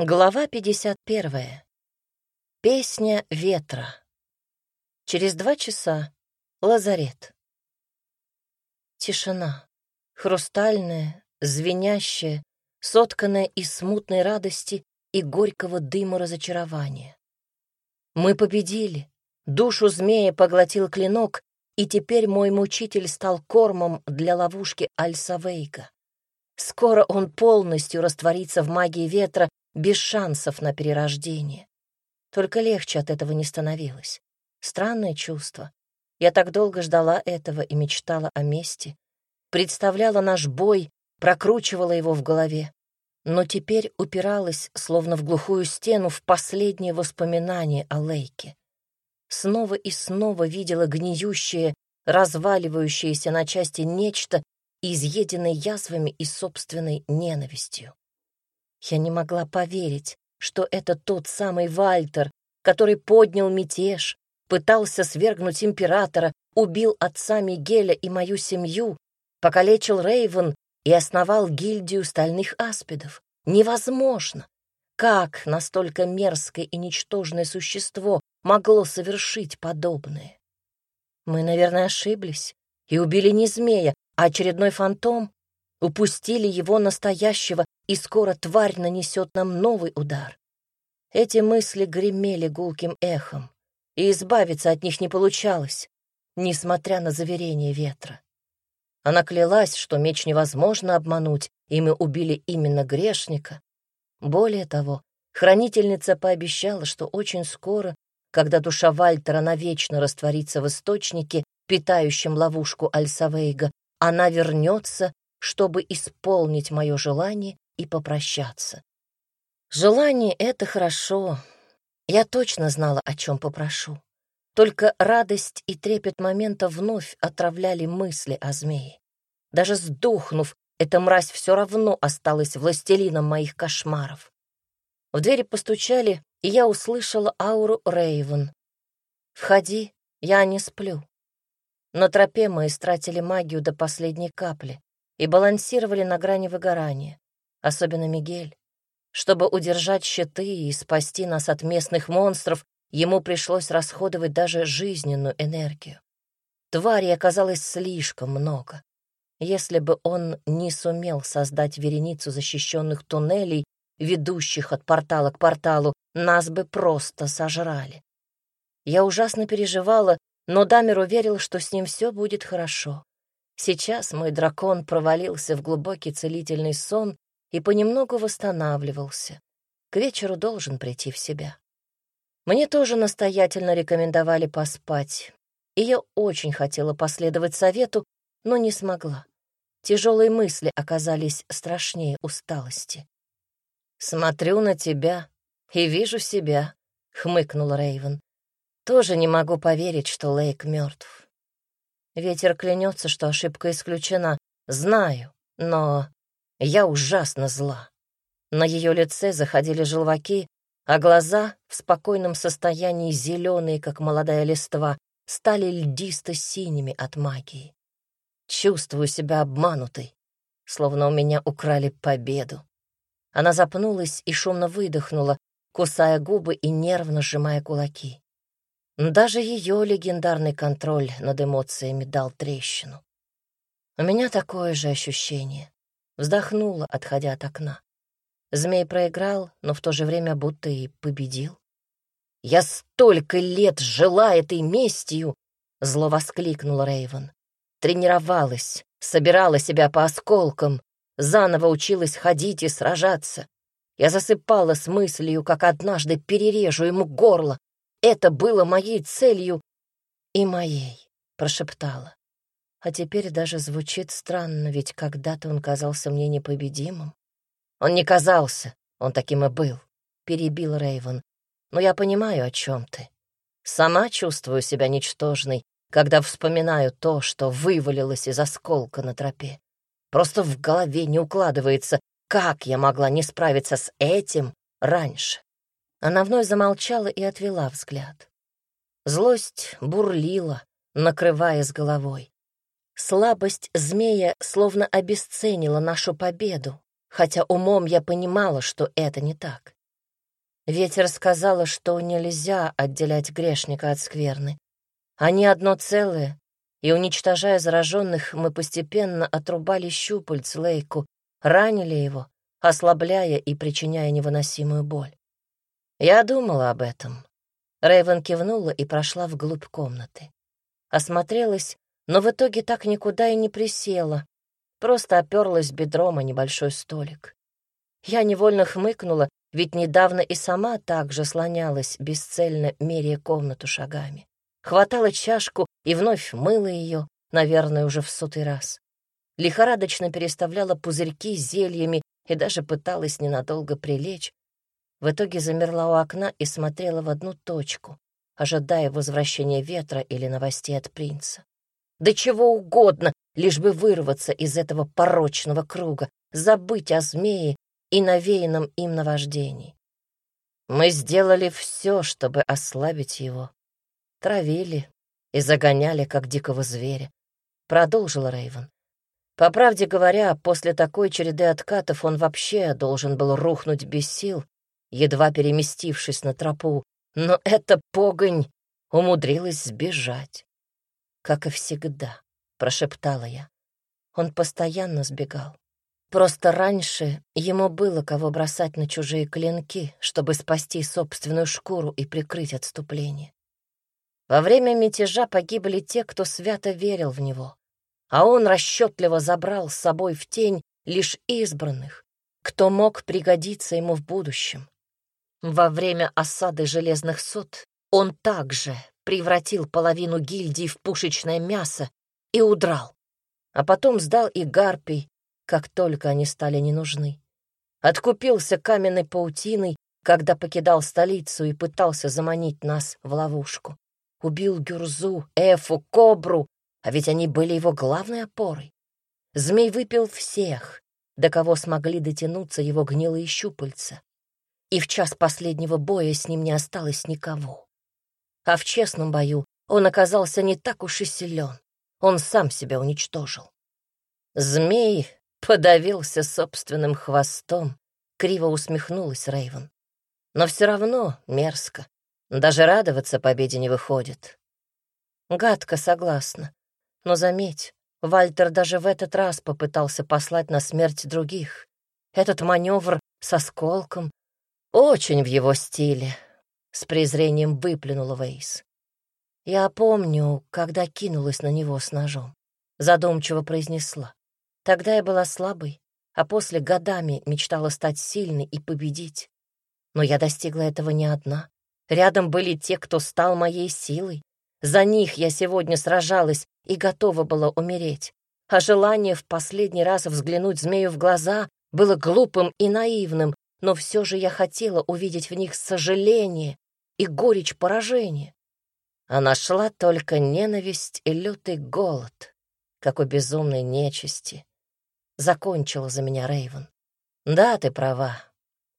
Глава 51. Песня ветра. Через два часа. Лазарет. Тишина. Хрустальная, звенящая, сотканная из смутной радости и горького дыма разочарования. Мы победили. Душу змея поглотил клинок, и теперь мой мучитель стал кормом для ловушки Альсавейга. Скоро он полностью растворится в магии ветра без шансов на перерождение. Только легче от этого не становилось. Странное чувство. Я так долго ждала этого и мечтала о мести. Представляла наш бой, прокручивала его в голове. Но теперь упиралась, словно в глухую стену, в последнее воспоминание о Лейке. Снова и снова видела гниющее, разваливающееся на части нечто, изъеденное язвами и собственной ненавистью. Я не могла поверить, что это тот самый Вальтер, который поднял мятеж, пытался свергнуть императора, убил отца Мигеля и мою семью, покалечил Рейвен и основал гильдию стальных аспидов. Невозможно! Как настолько мерзкое и ничтожное существо могло совершить подобное? Мы, наверное, ошиблись и убили не змея, а очередной фантом, упустили его настоящего и скоро тварь нанесет нам новый удар. Эти мысли гремели гулким эхом, и избавиться от них не получалось, несмотря на заверение ветра. Она клялась, что меч невозможно обмануть, и мы убили именно грешника. Более того, хранительница пообещала, что очень скоро, когда душа Вальтера навечно растворится в источнике, питающем ловушку Альсавейга, она вернется, чтобы исполнить мое желание и попрощаться. Желание — это хорошо. Я точно знала, о чем попрошу. Только радость и трепет момента вновь отравляли мысли о змее. Даже сдохнув, эта мразь все равно осталась властелином моих кошмаров. В двери постучали, и я услышала ауру Рейвен. «Входи, я не сплю». На тропе мы истратили магию до последней капли и балансировали на грани выгорания особенно Мигель. Чтобы удержать щиты и спасти нас от местных монстров, ему пришлось расходовать даже жизненную энергию. Тварей оказалось слишком много. Если бы он не сумел создать вереницу защищенных туннелей, ведущих от портала к порталу, нас бы просто сожрали. Я ужасно переживала, но Дамер уверил, что с ним все будет хорошо. Сейчас мой дракон провалился в глубокий целительный сон и понемногу восстанавливался. К вечеру должен прийти в себя. Мне тоже настоятельно рекомендовали поспать, и я очень хотела последовать совету, но не смогла. Тяжелые мысли оказались страшнее усталости. «Смотрю на тебя и вижу себя», — хмыкнул Рейвен. «Тоже не могу поверить, что Лейк мертв. Ветер клянется, что ошибка исключена. Знаю, но я ужасно зла. На ее лице заходили желваки, а глаза, в спокойном состоянии зеленые, как молодая листва, стали льдисто-синими от магии. Чувствую себя обманутой, словно у меня украли победу. Она запнулась и шумно выдохнула, кусая губы и нервно сжимая кулаки. Даже ее легендарный контроль над эмоциями дал трещину. У меня такое же ощущение. Вздохнула, отходя от окна. Змей проиграл, но в то же время будто и победил. «Я столько лет жила этой местью!» — зло воскликнула Рейвен. Тренировалась, собирала себя по осколкам, заново училась ходить и сражаться. Я засыпала с мыслью, как однажды перережу ему горло. Это было моей целью и моей, прошептала. А теперь даже звучит странно, ведь когда-то он казался мне непобедимым. Он не казался, он таким и был, перебил Рейвен. Но я понимаю, о чем ты. Сама чувствую себя ничтожной, когда вспоминаю то, что вывалилось из осколка на тропе. Просто в голове не укладывается, как я могла не справиться с этим раньше. Она вновь замолчала и отвела взгляд. Злость бурлила, накрывая с головой. Слабость змея словно обесценила нашу победу, хотя умом я понимала, что это не так. Ветер сказала, что нельзя отделять грешника от скверны. Они одно целое, и, уничтожая зараженных, мы постепенно отрубали щупальц Лейку, ранили его, ослабляя и причиняя невыносимую боль. Я думала об этом. Рэйвен кивнула и прошла вглубь комнаты. Осмотрелась, но в итоге так никуда и не присела, просто оперлась бедром о небольшой столик. Я невольно хмыкнула ведь недавно и сама так же слонялась, бесцельно меряя комнату шагами. Хватала чашку и вновь мыла ее, наверное, уже в сотый раз. Лихорадочно переставляла пузырьки с зельями и даже пыталась ненадолго прилечь. В итоге замерла у окна и смотрела в одну точку, ожидая возвращения ветра или новостей от принца. Да чего угодно, лишь бы вырваться из этого порочного круга, забыть о змее и навеянном им наваждении. Мы сделали все, чтобы ослабить его. Травили и загоняли, как дикого зверя. Продолжил Рейвен. По правде говоря, после такой череды откатов он вообще должен был рухнуть без сил, едва переместившись на тропу, но эта погонь умудрилась сбежать. Как и всегда, прошептала я. Он постоянно сбегал. Просто раньше ему было кого бросать на чужие клинки, чтобы спасти собственную шкуру и прикрыть отступление. Во время мятежа погибли те, кто свято верил в него, а он расчетливо забрал с собой в тень лишь избранных, кто мог пригодиться ему в будущем. Во время осады железных сот он также превратил половину гильдии в пушечное мясо и удрал, а потом сдал и гарпий, как только они стали не нужны. Откупился каменной паутиной, когда покидал столицу и пытался заманить нас в ловушку. Убил Гюрзу, Эфу, Кобру, а ведь они были его главной опорой. Змей выпил всех, до кого смогли дотянуться его гнилые щупальца. И в час последнего боя с ним не осталось никого. А в честном бою он оказался не так уж и силен. Он сам себя уничтожил. Змей Подавился собственным хвостом, криво усмехнулась Рейвен. Но все равно мерзко. Даже радоваться победе не выходит. Гадко согласна. Но заметь, Вальтер даже в этот раз попытался послать на смерть других. Этот маневр с осколком очень в его стиле, с презрением выплюнула Вейс. Я помню, когда кинулась на него с ножом. Задумчиво произнесла. Тогда я была слабой, а после годами мечтала стать сильной и победить. Но я достигла этого не одна. Рядом были те, кто стал моей силой. За них я сегодня сражалась и готова была умереть. А желание в последний раз взглянуть змею в глаза было глупым и наивным, но все же я хотела увидеть в них сожаление и горечь поражения. А нашла только ненависть и лютый голод, как у безумной нечисти закончила за меня Рейвен. Да, ты права.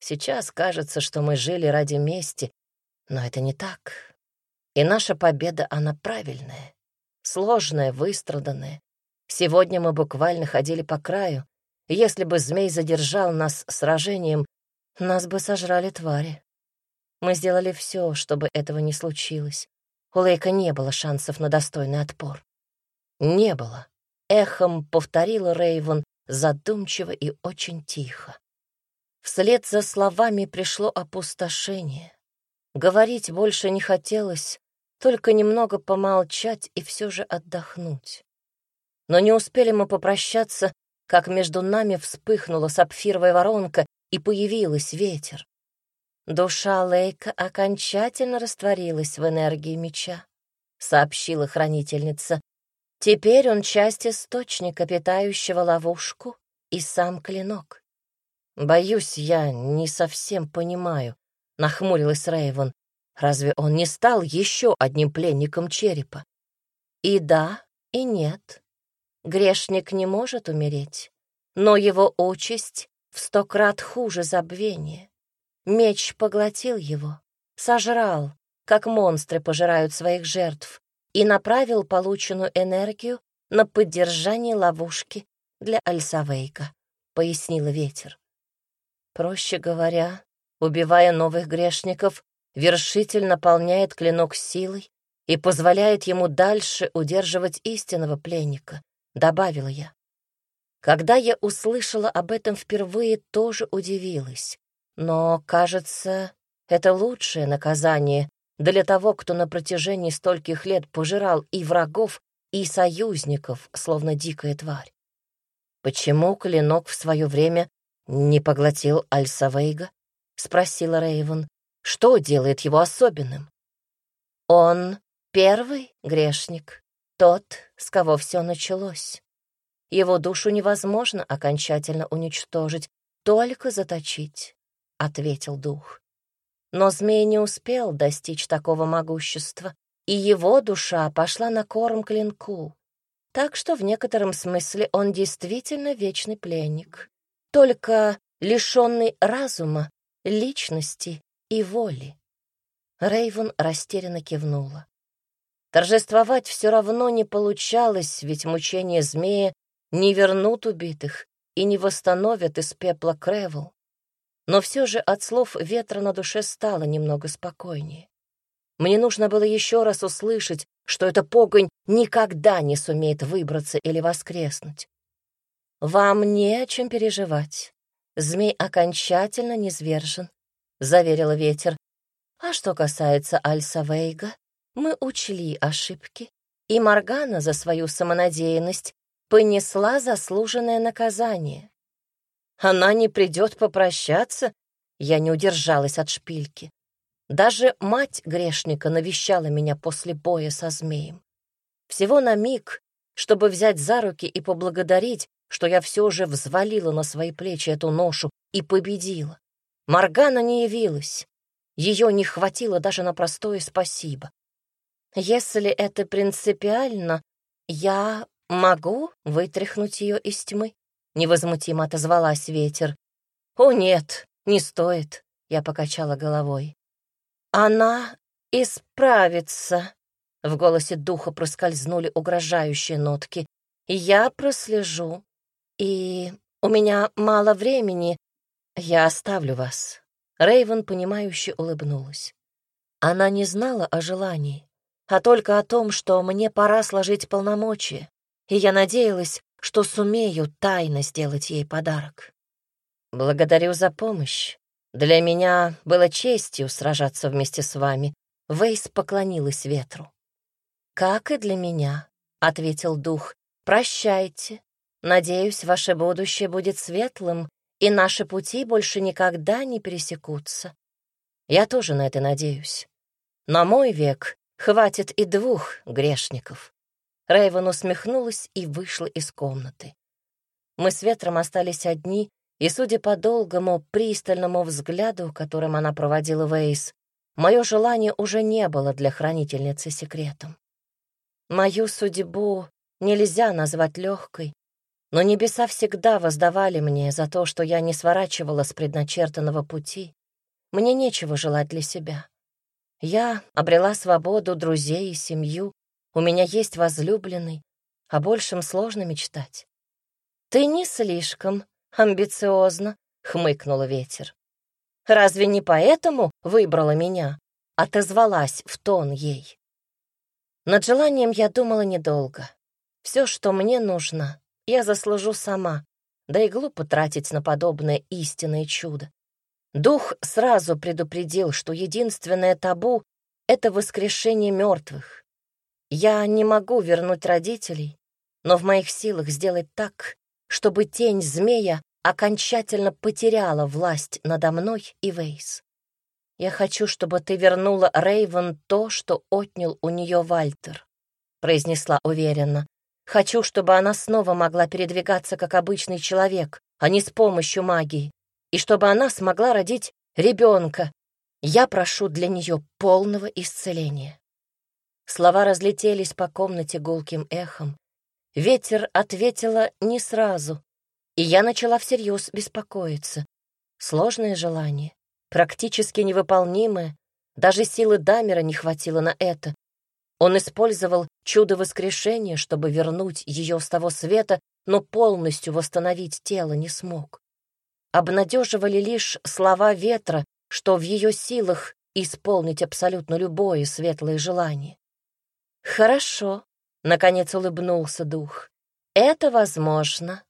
Сейчас кажется, что мы жили ради мести, но это не так. И наша победа, она правильная, сложная, выстраданная. Сегодня мы буквально ходили по краю. Если бы змей задержал нас сражением, нас бы сожрали твари. Мы сделали все, чтобы этого не случилось. У Лейка не было шансов на достойный отпор. Не было. Эхом повторила Рейвен, задумчиво и очень тихо. Вслед за словами пришло опустошение. Говорить больше не хотелось, только немного помолчать и все же отдохнуть. Но не успели мы попрощаться, как между нами вспыхнула сапфировая воронка и появилась ветер. Душа Лейка окончательно растворилась в энергии меча, сообщила хранительница, Теперь он часть источника, питающего ловушку, и сам клинок. Боюсь, я не совсем понимаю, нахмурилась Рейвен. Разве он не стал еще одним пленником черепа? И да, и нет. Грешник не может умереть, но его участь в сто крат хуже забвения. Меч поглотил его, сожрал, как монстры пожирают своих жертв, и направил полученную энергию на поддержание ловушки для Альсавейка, пояснила ветер. Проще говоря, убивая новых грешников, вершитель наполняет клинок силой и позволяет ему дальше удерживать истинного пленника, добавила я. Когда я услышала об этом впервые, тоже удивилась. Но, кажется, это лучшее наказание для того, кто на протяжении стольких лет пожирал и врагов, и союзников, словно дикая тварь. Почему клинок в свое время не поглотил Альсавейга? спросила Рейвен. Что делает его особенным? Он первый грешник, тот, с кого все началось. Его душу невозможно окончательно уничтожить, только заточить, — ответил дух. Но змей не успел достичь такого могущества, и его душа пошла на корм клинку. Так что в некотором смысле он действительно вечный пленник, только лишенный разума, личности и воли. Рейвен растерянно кивнула. Торжествовать все равно не получалось, ведь мучения змея не вернут убитых и не восстановят из пепла Кревел. Но все же от слов ветра на душе стало немного спокойнее. Мне нужно было еще раз услышать, что эта погонь никогда не сумеет выбраться или воскреснуть. «Вам не о чем переживать. Змей окончательно низвержен», — заверила ветер. «А что касается Альса Вейга, мы учли ошибки, и Моргана за свою самонадеянность понесла заслуженное наказание. Она не придет попрощаться? Я не удержалась от шпильки. Даже мать грешника навещала меня после боя со змеем. Всего на миг, чтобы взять за руки и поблагодарить, что я все же взвалила на свои плечи эту ношу и победила. Моргана не явилась. Ее не хватило даже на простое спасибо. Если это принципиально, я «Могу вытряхнуть ее из тьмы?» — невозмутимо отозвалась ветер. «О, нет, не стоит», — я покачала головой. «Она исправится», — в голосе духа проскользнули угрожающие нотки. «Я прослежу, и у меня мало времени. Я оставлю вас». Рейвен, понимающе улыбнулась. Она не знала о желании, а только о том, что мне пора сложить полномочия и я надеялась, что сумею тайно сделать ей подарок. «Благодарю за помощь. Для меня было честью сражаться вместе с вами». Вейс поклонилась ветру. «Как и для меня», — ответил дух. «Прощайте. Надеюсь, ваше будущее будет светлым, и наши пути больше никогда не пересекутся. Я тоже на это надеюсь. На мой век хватит и двух грешников». Рэйвен усмехнулась и вышла из комнаты. Мы с Ветром остались одни, и, судя по долгому, пристальному взгляду, которым она проводила Вейс, мое желание уже не было для хранительницы секретом. Мою судьбу нельзя назвать легкой, но небеса всегда воздавали мне за то, что я не сворачивала с предначертанного пути. Мне нечего желать для себя. Я обрела свободу, друзей и семью, у меня есть возлюбленный, о большем сложно мечтать. Ты не слишком амбициозно, хмыкнула ветер. Разве не поэтому выбрала меня? Отозвалась в тон ей. Над желанием я думала недолго. Все, что мне нужно, я заслужу сама, да и глупо тратить на подобное истинное чудо. Дух сразу предупредил, что единственное табу — это воскрешение мертвых. Я не могу вернуть родителей, но в моих силах сделать так, чтобы тень змея окончательно потеряла власть надо мной и Вейс. Я хочу, чтобы ты вернула Рейвен то, что отнял у нее Вальтер, произнесла уверенно. Хочу, чтобы она снова могла передвигаться как обычный человек, а не с помощью магии, и чтобы она смогла родить ребенка. Я прошу для нее полного исцеления. Слова разлетелись по комнате гулким эхом. Ветер ответила не сразу, и я начала всерьез беспокоиться. Сложное желание, практически невыполнимое, даже силы Дамера не хватило на это. Он использовал чудо воскрешения, чтобы вернуть ее с того света, но полностью восстановить тело не смог. Обнадеживали лишь слова ветра, что в ее силах исполнить абсолютно любое светлое желание. «Хорошо», — наконец улыбнулся дух. «Это возможно,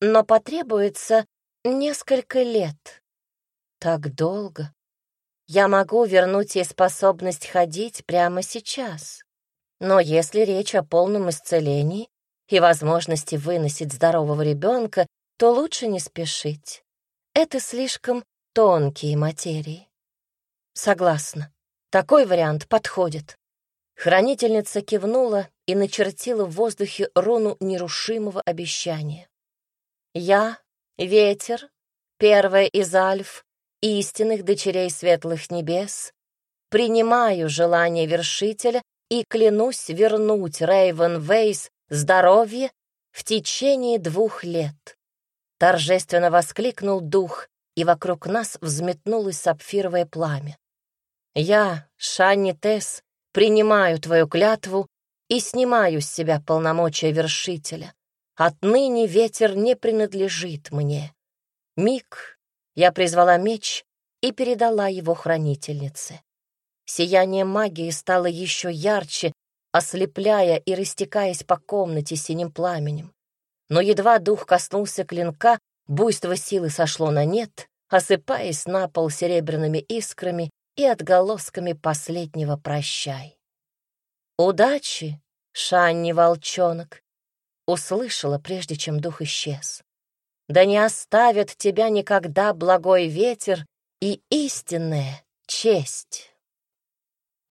но потребуется несколько лет. Так долго. Я могу вернуть ей способность ходить прямо сейчас. Но если речь о полном исцелении и возможности выносить здорового ребенка, то лучше не спешить. Это слишком тонкие материи. Согласна. Такой вариант подходит. Хранительница кивнула и начертила в воздухе руну нерушимого обещания. «Я — ветер, первая из альф, истинных дочерей светлых небес, принимаю желание вершителя и клянусь вернуть Рейвен Вейс здоровье в течение двух лет». Торжественно воскликнул дух, и вокруг нас взметнулось сапфировое пламя. «Я, Шанни Тесс, принимаю твою клятву и снимаю с себя полномочия вершителя. Отныне ветер не принадлежит мне. Миг я призвала меч и передала его хранительнице. Сияние магии стало еще ярче, ослепляя и растекаясь по комнате синим пламенем. Но едва дух коснулся клинка, буйство силы сошло на нет, осыпаясь на пол серебряными искрами и отголосками последнего «прощай». «Удачи, Шанни-волчонок!» Услышала, прежде чем дух исчез. «Да не оставят тебя никогда благой ветер и истинная честь!»